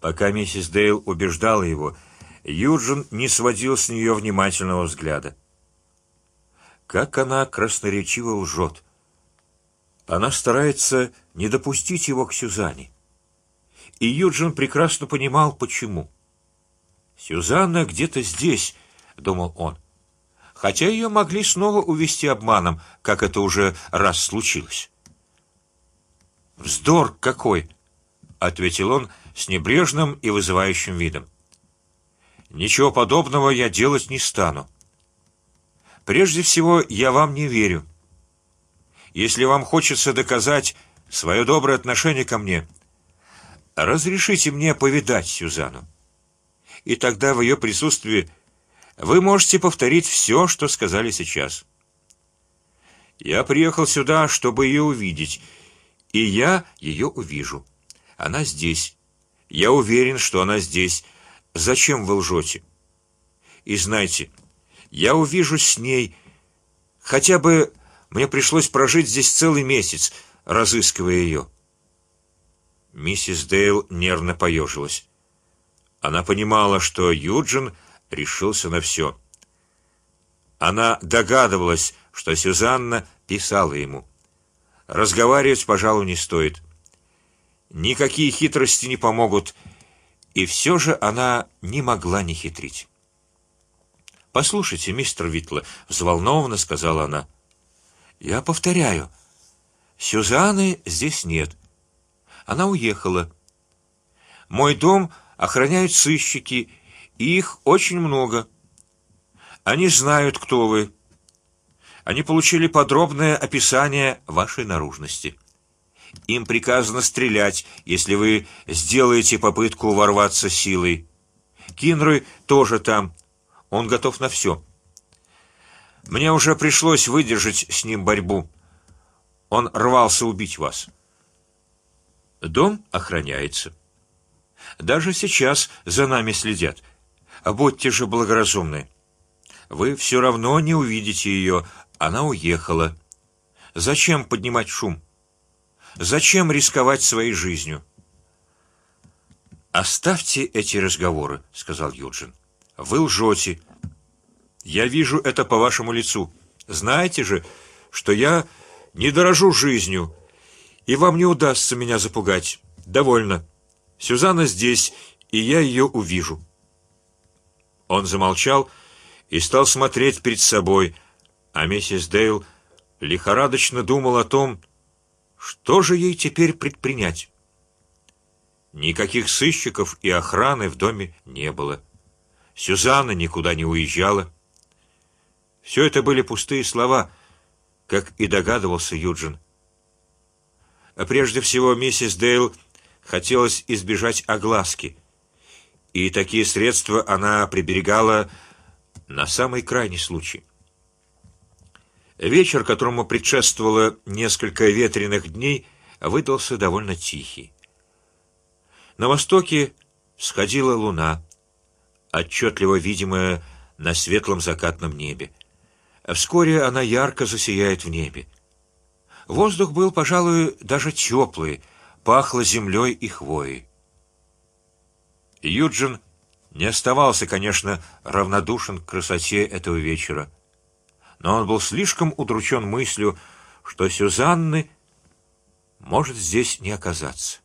Пока миссис Дейл убеждала его, Юджин не сводил с нее внимательного взгляда. Как она красноречиво лжет. Она старается не допустить его к Сюзанне. И Юджин прекрасно понимал, почему. Сюзанна где-то здесь, думал он, хотя ее могли снова увести обманом, как это уже раз случилось. Вздор какой, ответил он с небрежным и вызывающим видом. Ничего подобного я делать не стану. Прежде всего, я вам не верю. Если вам хочется доказать свое доброе отношение ко мне, разрешите мне повидать Сюзану, и тогда в ее присутствии вы можете повторить все, что сказали сейчас. Я приехал сюда, чтобы ее увидеть, и я ее увижу. Она здесь. Я уверен, что она здесь. Зачем вы лжете? И знайте, я увижу с ней, хотя бы мне пришлось прожить здесь целый месяц, разыскивая ее. Миссис Дейл нервно поежилась. Она понимала, что Юджин решился на все. Она догадывалась, что Сюзанна писала ему. Разговаривать, пожалуй, не стоит. Никакие хитрости не помогут, и все же она не могла не хитрить. Послушайте, мистер Витла, взволнованно сказала она. Я повторяю, Сюзанны здесь нет. Она уехала. Мой дом охраняют сыщики, и их очень много. Они знают, кто вы. Они получили подробное описание вашей наружности. Им приказано стрелять, если вы сделаете попытку ворваться силой. Кинры тоже там. Он готов на все. Мне уже пришлось выдержать с ним борьбу. Он рвался убить вас. Дом охраняется. Даже сейчас за нами следят. Будьте же благоразумны. Вы все равно не увидите ее. Она уехала. Зачем поднимать шум? Зачем рисковать своей жизнью? Оставьте эти разговоры, сказал Юджин. Вы лжете. Я вижу это по вашему лицу. Знаете же, что я не дорожу жизнью, и вам не удастся меня запугать. Довольно. Сюзанна здесь, и я ее увижу. Он замолчал и стал смотреть перед собой, а миссис Дейл лихорадочно думал о том, что же ей теперь предпринять. Никаких сыщиков и охраны в доме не было. Сюзанна никуда не уезжала. Все это были пустые слова, как и догадывался Юджин. А прежде всего миссис Дейл хотелось избежать огласки, и такие средства она приберегала на самый крайний случай. Вечер, которому предшествовало несколько ветреных дней, выдался довольно тихий. На востоке сходила луна, отчетливо видимая на светлом закатном небе. Вскоре она ярко засияет в небе. Воздух был, пожалуй, даже теплый, пахло землей и хвоей. Юджин не оставался, конечно, равнодушен к красоте этого вечера но он был слишком удручен мыслью, что Сюзанны может здесь не оказаться.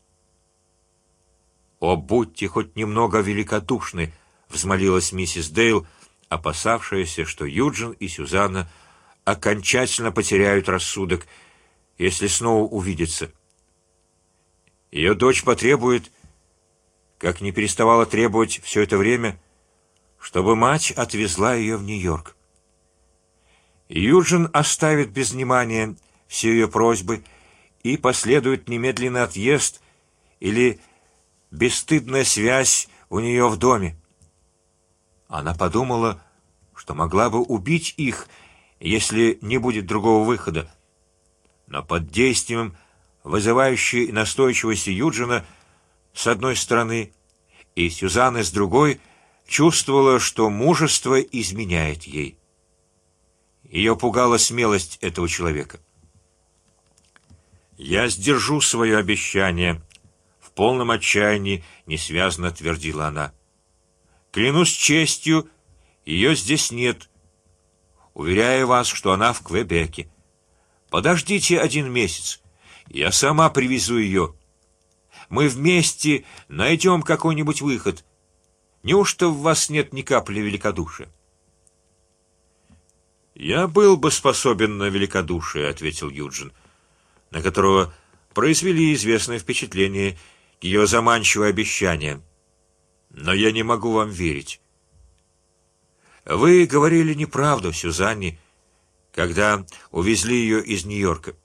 О, будьте хоть немного великодушны, взмолилась миссис Дейл, опасавшаяся, что Юджин и Сюзанна окончательно потеряют рассудок, если снова увидятся. Ее дочь потребует, как не переставала требовать все это время, чтобы мать отвезла ее в Нью-Йорк. Юджин оставит без внимания все ее просьбы и последует немедленный отъезд или бесстыдная связь у нее в доме. Она подумала, что могла бы убить их, если не будет другого выхода, но под действием вызывающей настойчивости Юджина с одной стороны и Сюзанны с другой чувствовала, что мужество изменяет ей. Ее пугала смелость этого человека. Я сдержу свое обещание, в полном отчаянии несвязно твердила она. Клянусь честью, ее здесь нет. Уверяю вас, что она в Квебеке. Подождите один месяц, я сама привезу ее. Мы вместе найдем какой-нибудь выход. Неужто в вас нет ни капли великодушия? Я был бы способен на великодушие, ответил Юджин, на которого произвели известное впечатление ее заманчивое обещание. Но я не могу вам верить. Вы говорили неправду, Сюзанне, когда увезли ее из Нью-Йорка.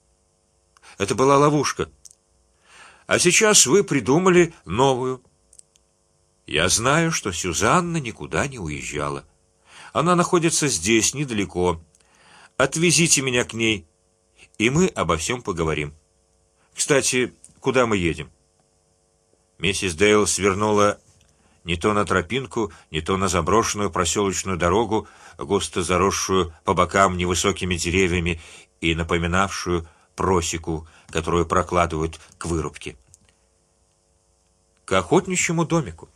Это была ловушка. А сейчас вы придумали новую. Я знаю, что Сюзанна никуда не уезжала. Она находится здесь недалеко. Отвезите меня к ней, и мы обо всем поговорим. Кстати, куда мы едем? Миссис Дейл свернула не то на тропинку, не то на заброшенную проселочную дорогу, густо заросшую по бокам невысокими деревьями и напоминавшую просеку, которую прокладывают к вырубке, к охотничьему домику.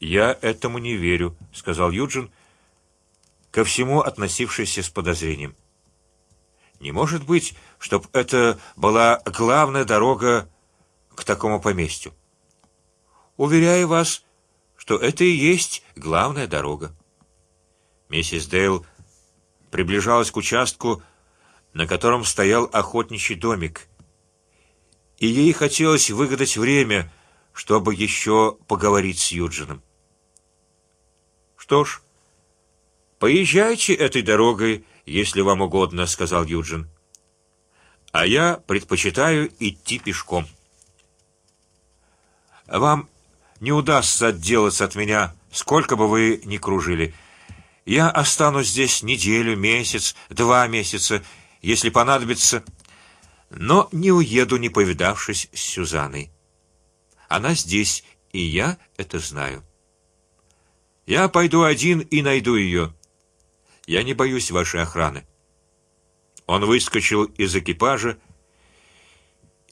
Я этому не верю, сказал Юджин, ко всему относившийся с подозрением. Не может быть, чтоб это была главная дорога к такому поместью. Уверяю вас, что это и есть главная дорога. Миссис Дейл приближалась к участку, на котором стоял охотничий домик, и ей хотелось выгадать время, чтобы еще поговорить с Юджином. Что ж, поезжайте этой дорогой, если вам угодно, сказал Юджин. А я предпочитаю идти пешком. Вам не удастся отделаться от меня, сколько бы вы ни кружили. Я останусь здесь неделю, месяц, два месяца, если понадобится, но не уеду, не повидавшись с Сюзаной. Она здесь, и я это знаю. Я пойду один и найду ее. Я не боюсь вашей охраны. Он выскочил из экипажа,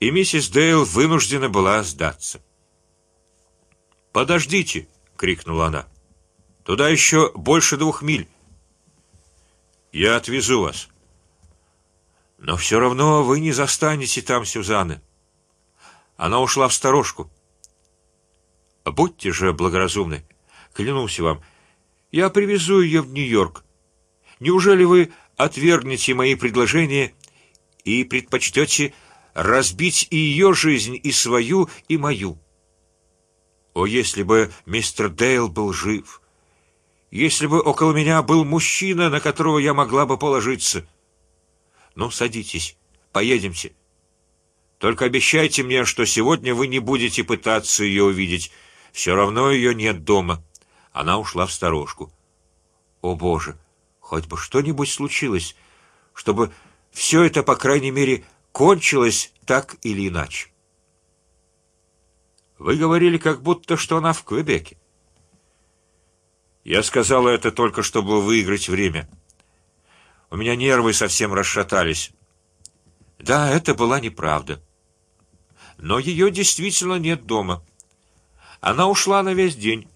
и миссис Дейл вынуждена была сдаться. Подождите, крикнула она. Туда еще больше двух миль. Я отвезу вас. Но все равно вы не застанете там Сюзанны. Она ушла в сторожку. Будьте же благоразумны. Клянусь вам, я привезу ее в Нью-Йорк. Неужели вы отвергнете мои предложения и предпочтете разбить и ее жизнь, и свою, и мою? О, если бы мистер Дейл был жив! Если бы около меня был мужчина, на которого я могла бы положиться. Ну, садитесь, поедемте. Только обещайте мне, что сегодня вы не будете пытаться ее увидеть. Все равно ее нет дома. Она ушла в сторожку. О Боже, хоть бы что-нибудь случилось, чтобы все это по крайней мере кончилось так или иначе. Вы говорили, как будто что она в Квебеке. Я сказала это только, чтобы выиграть время. У меня нервы совсем расшатались. Да, это была неправда. Но ее действительно нет дома. Она ушла на весь день.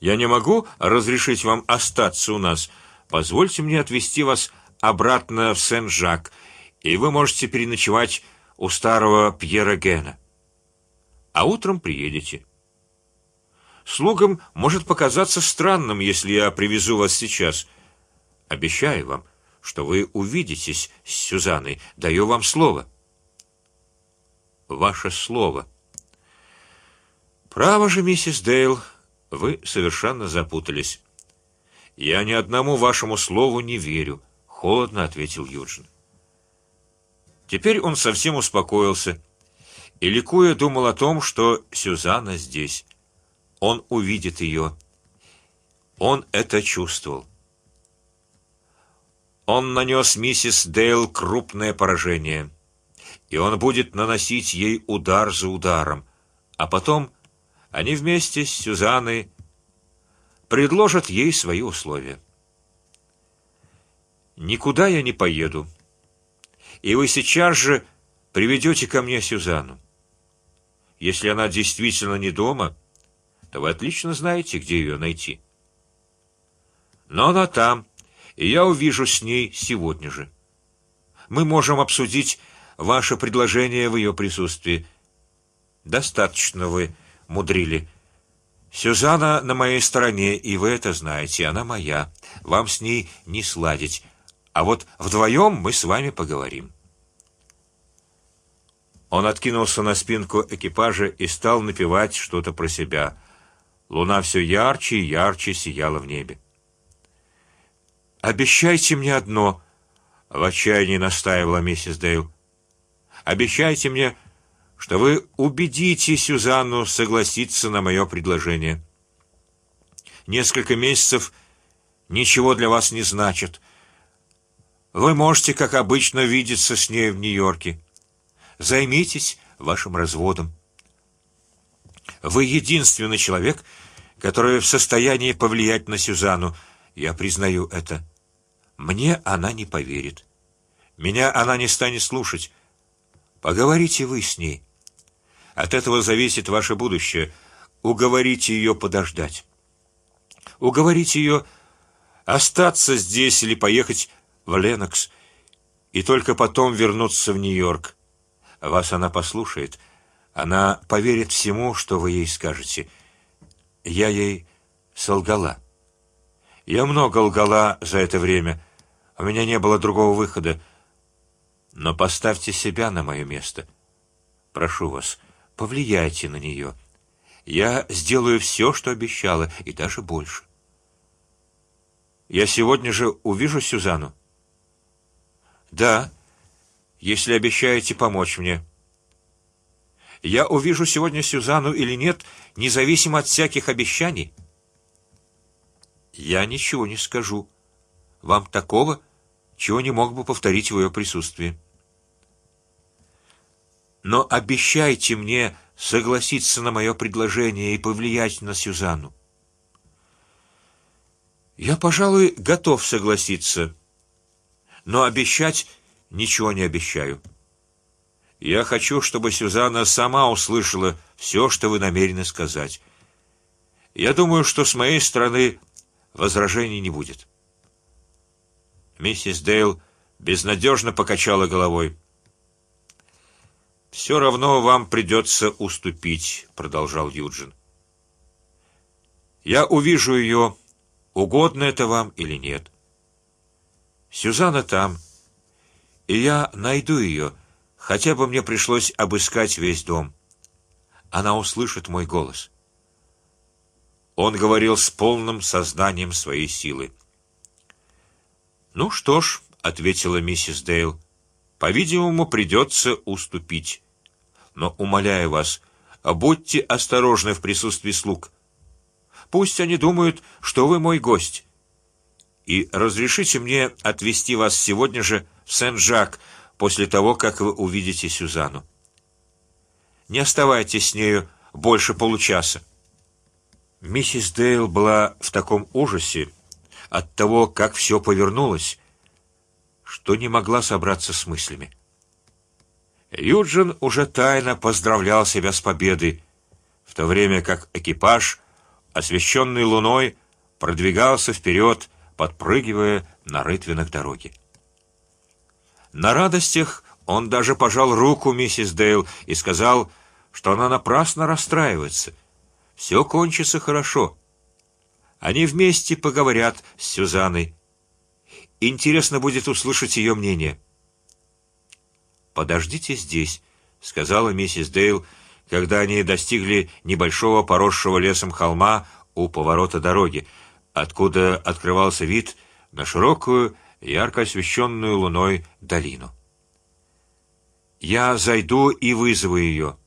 Я не могу разрешить вам остаться у нас. Позвольте мне отвезти вас обратно в Сен-Жак, и вы можете переночевать у старого Пьера Гена. А утром приедете. Слугам может показаться странным, если я привезу вас сейчас. Обещаю вам, что вы увидитесь с Сюзанной. Даю вам слово. Ваше слово. Право же, миссис Дейл. Вы совершенно запутались. Я ни одному вашему слову не верю, холодно ответил Юджин. Теперь он совсем успокоился и ликуя думал о том, что Сюзанна здесь. Он увидит ее. Он это чувствовал. Он нанес миссис Дейл крупное поражение, и он будет наносить ей удар за ударом, а потом они вместе с Сюзанной предложат ей свои условия. Никуда я не поеду, и вы сейчас же приведете ко мне Сюзанну. Если она действительно не дома, то вы отлично знаете, где ее найти. Но она там, и я увижу с ней сегодня же. Мы можем обсудить ваше предложение в ее присутствии. Достаточно вы мудрили. Сюзанна на моей стороне, и вы это знаете. Она моя. Вам с ней не сладить. А вот вдвоем мы с вами поговорим. Он откинулся на спинку экипажа и стал напевать что-то про себя. Луна все ярче и ярче сияла в небе. Обещайте мне одно, в отчаянии настаивала миссис Дейл. Обещайте мне, что вы убедите Сюзанну согласиться на мое предложение. Несколько месяцев ничего для вас не значит. Вы можете, как обычно, видеться с ней в Нью-Йорке. Займитесь вашим разводом. Вы единственный человек, который в состоянии повлиять на Сюзанну. Я признаю это. Мне она не поверит. Меня она не станет слушать. Поговорите вы с ней. От этого зависит ваше будущее. Уговорите ее подождать. Уговорите ее остаться здесь или поехать в Ленокс и только потом вернуться в Нью-Йорк. Вас она послушает, она поверит всему, что вы ей скажете. Я ей солгала. Я много лгала за это время. У меня не было другого выхода. Но поставьте себя на мое место. Прошу вас, повлияйте на нее. Я сделаю все, что обещала, и даже больше. Я сегодня же увижу Сюзану. Да, если обещаете помочь мне. Я увижу сегодня Сюзану или нет, независимо от всяких обещаний. Я ничего не скажу. Вам такого, чего не мог бы повторить в ее присутствии. Но обещайте мне согласиться на мое предложение и повлиять на Сюзанну. Я, пожалуй, готов согласиться, но обещать ничего не обещаю. Я хочу, чтобы Сюзанна сама услышала все, что вы намерены сказать. Я думаю, что с моей стороны возражений не будет. Миссис Дейл безнадежно покачала головой. Все равно вам придется уступить, продолжал Юджин. Я увижу ее, угодно это вам или нет. Сюзанна там, и я найду ее, хотя бы мне пришлось обыскать весь дом. Она услышит мой голос. Он говорил с полным сознанием своей силы. Ну что ж, ответила миссис Дейл, по-видимому придется уступить, но умоляю вас, будьте осторожны в присутствии слуг. Пусть они думают, что вы мой гость, и разрешите мне отвезти вас сегодня же в Сен-Жак после того, как вы увидите Сюзану. Не оставайтесь с нею больше получаса. Миссис Дейл была в таком ужасе от того, как все повернулось, что не могла собраться с мыслями. Юджин уже тайно поздравлял себя с победой, в то время как экипаж, освещенный луной, продвигался вперед, подпрыгивая на рытвинах дороги. На радостях он даже пожал руку миссис Дейл и сказал, что она напрасно расстраивается. Все кончится хорошо. Они вместе поговорят с Сюзанной. Интересно будет услышать ее мнение. Подождите здесь, сказала миссис Дейл, когда они достигли небольшого поросшего лесом холма у поворота дороги, откуда открывался вид на широкую ярко освещенную луной долину. Я зайду и вызову ее.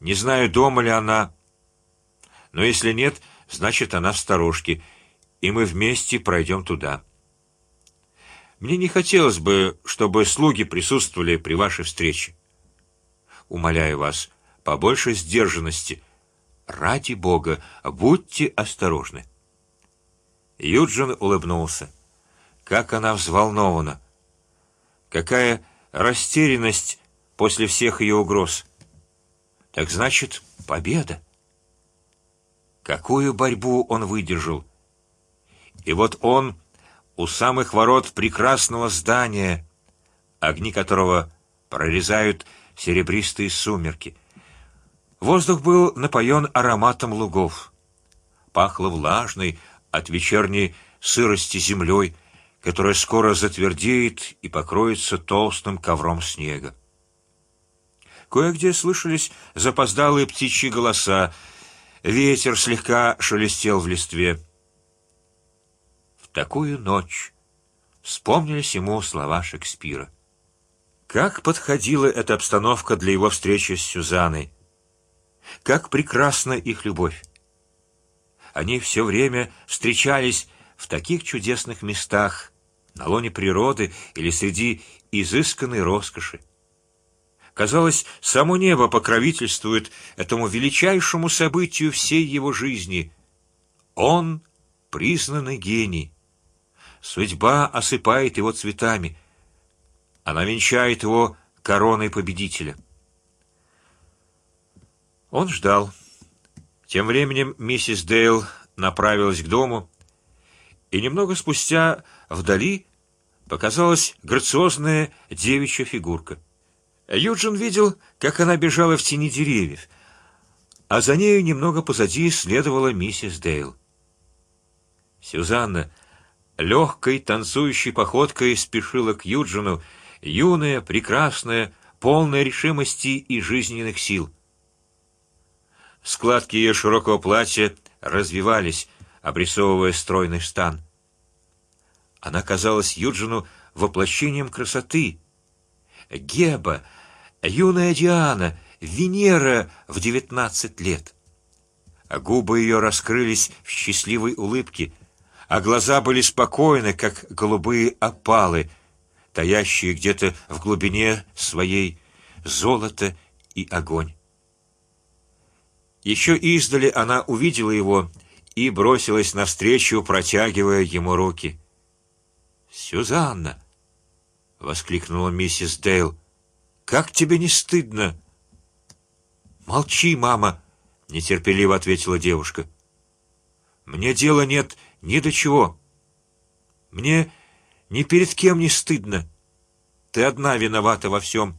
Не знаю, дома ли она, но если нет, значит она в сторожке, и мы вместе пройдем туда. Мне не хотелось бы, чтобы слуги присутствовали при вашей встрече. Умоляю вас, побольше сдержанности. Ради Бога, будьте осторожны. Юджин улыбнулся. Как она взволнована! Какая растерянность после всех ее угроз! Так значит, победа. Какую борьбу он выдержал? И вот он у самых ворот прекрасного здания, огни которого прорезают серебристые сумерки. Воздух был напоен ароматом лугов, пахло влажной от вечерней сырости землей, которая скоро затвердеет и покроется толстым ковром снега. Кое-где слышались запоздалые птичьи голоса, ветер слегка шелестел в листве. Такую ночь вспомнились ему слова Шекспира. Как подходила эта обстановка для его встречи с Сюзанной! Как прекрасна их любовь! Они все время встречались в таких чудесных местах, на лоне природы или среди изысканной роскоши. Казалось, само небо покровительствует этому величайшему событию всей его жизни. Он признанный гений. Судьба осыпает его цветами. Она венчает его короной победителя. Он ждал. Тем временем миссис Дейл направилась к дому, и немного спустя вдали показалась грациозная девичья фигурка. Юджин видел, как она бежала в тени деревьев, а за нею немного позади следовала миссис Дейл. Сюзанна легкой танцующей походкой спешила к Юджину юная, прекрасная, полная решимости и жизненных сил. Складки ее широкого платья развивались, обрисовывая стройный стан. Она казалась Юджину воплощением красоты. Геба, юная Диана, Венера в девятнадцать лет. Губы ее раскрылись в счастливой улыбке, а глаза были спокойны, как голубые опалы таящие где-то в глубине своей золото и огонь. Еще издали она увидела его и бросилась навстречу, протягивая ему руки. Сюзанна, воскликнула миссис Дейл, как тебе не стыдно? Молчи, мама, нетерпеливо ответила девушка. Мне дела нет ни до чего. Мне ни перед кем не стыдно. Ты одна виновата во всем.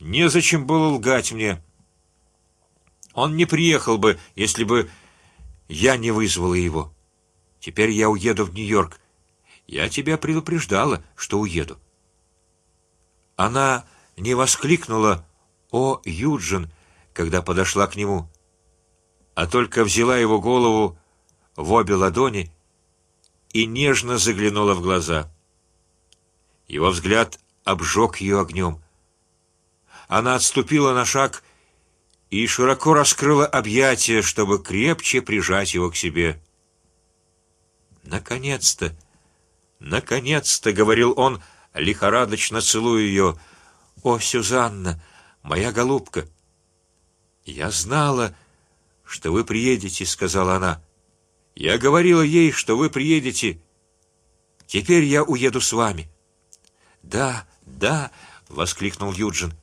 Не зачем было лгать мне. Он не приехал бы, если бы я не вызвала его. Теперь я уеду в Нью-Йорк. Я тебя предупреждала, что уеду. Она не воскликнула: "О, Юджин!", когда подошла к нему, а только взяла его голову в обе ладони и нежно заглянула в глаза. Его взгляд обжег ее огнем. Она отступила на шаг и широко раскрыла объятия, чтобы крепче прижать его к себе. Наконец-то, наконец-то, говорил он, лихорадочно целуя ее. О, Сюзанна, моя голубка! Я знала, что вы приедете, сказала она. Я говорила ей, что вы приедете. Теперь я уеду с вами. Да, да, воскликнул Юджин.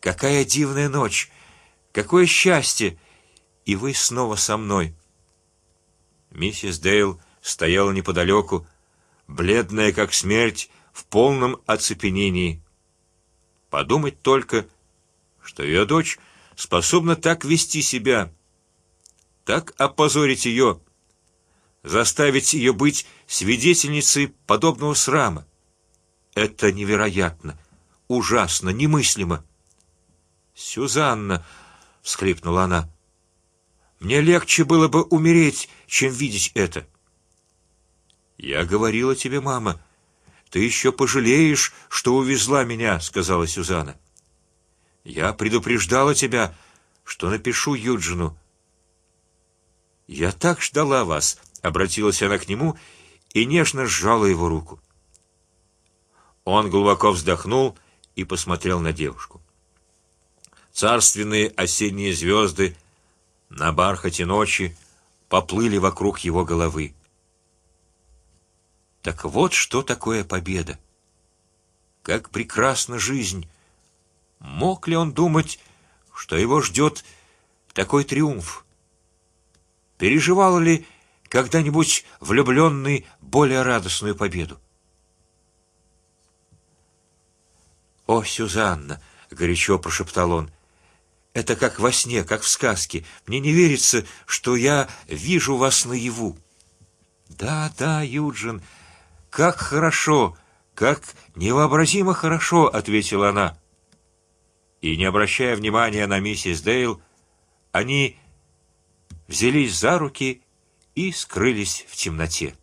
Какая дивная ночь, какое счастье! И вы снова со мной. Миссис Дейл стояла неподалеку, бледная как смерть, в полном оцепенении. Подумать только, что ее дочь способна так вести себя, так опозорить ее, заставить ее быть свидетельницей подобного срама. Это невероятно, ужасно, немыслимо. Сюзанна, всхлипнула она, мне легче было бы умереть, чем видеть это. Я говорила тебе, мама, ты еще пожалеешь, что увезла меня, сказала Сюзанна. Я предупреждала тебя, что напишу Юджину. Я так ждала вас, обратилась она к нему и нежно сжала его руку. Он глубоко вздохнул и посмотрел на девушку. Царственные осенние звезды на бархате ночи поплыли вокруг его головы. Так вот, что такое победа. Как прекрасна жизнь! Мог ли он думать, что его ждет такой триумф. Переживал ли когда-нибудь влюбленный более радостную победу? О, Сюзанна, горячо прошептал он, это как во сне, как в сказке. Мне не верится, что я вижу вас наяву. Да, да, Юджин, как хорошо, как невообразимо хорошо, ответила она. И не обращая внимания на миссис Дейл, они взялись за руки и скрылись в темноте.